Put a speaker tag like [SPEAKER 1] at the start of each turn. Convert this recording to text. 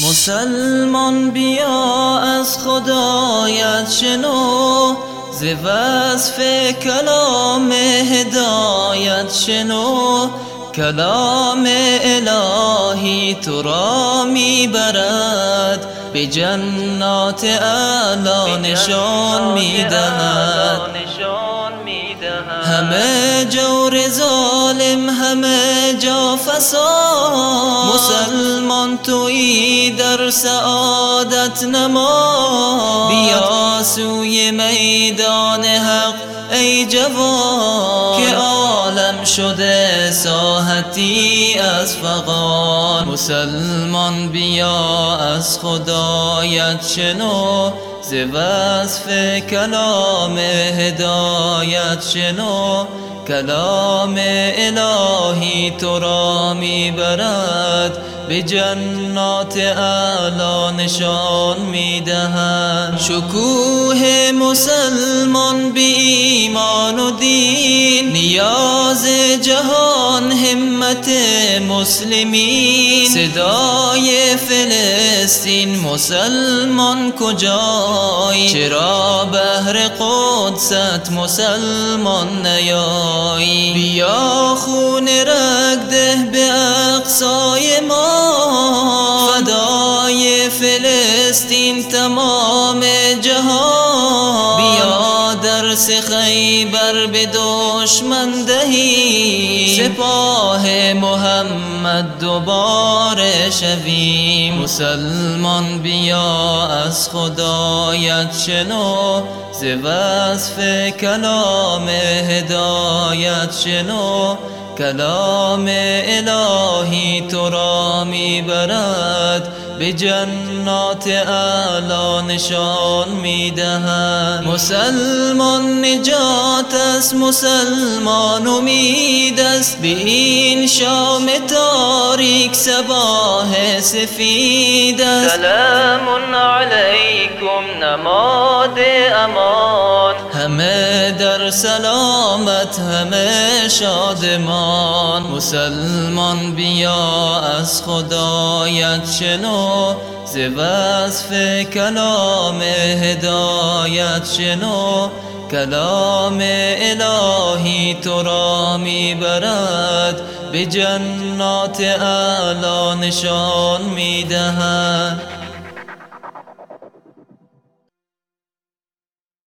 [SPEAKER 1] مسلمان بیا از خدایت شنو ز وصف کلام هدایت شنو. کلام الهی تو را می‌برد به جنات اعلی نشان می‌دهد. همه جور ظالم همه جا فساد. مسلمان توی در سعادت نما. بیا سوی میدان حق ای جوان. که عالم شده ساحتی از فقان مسلمان بیا از خدایت شنو ز وصف کلام هدایت شنو. کلام الهی تو را می‌برد به جنات اعلی نشان می‌دهد. شکوه مسلمان بی ایمان و دین نیاز جهان همت مسلمین. صدای فلسطین مسلمان کجایی چرا بهر قدست مسلمان نیایی؟ بیا خون رگ ده به اقصای ما. فدای فلسطین تمام درس خیبر به دشمن دهی. سپاه محمد دوباره شویم. مسلمان بیا از خدایت شنو. ز وصف کلام هدایت شنو. کلام الهی تو را می‌برد. به جنات اعلی نشان می‌دهد. مسلمان نجات است مسلمان امید است. به این شام تاریک سباه سفید است.
[SPEAKER 2] سلام علیکم نماد امان.
[SPEAKER 1] همه در سلامت همه شادمان. مسلمان بیا از خدایت شنو ز وصف کلام هدایت شنو. کلام الهی تو را می‌برد به جنات اعلی نشان می‌دهد.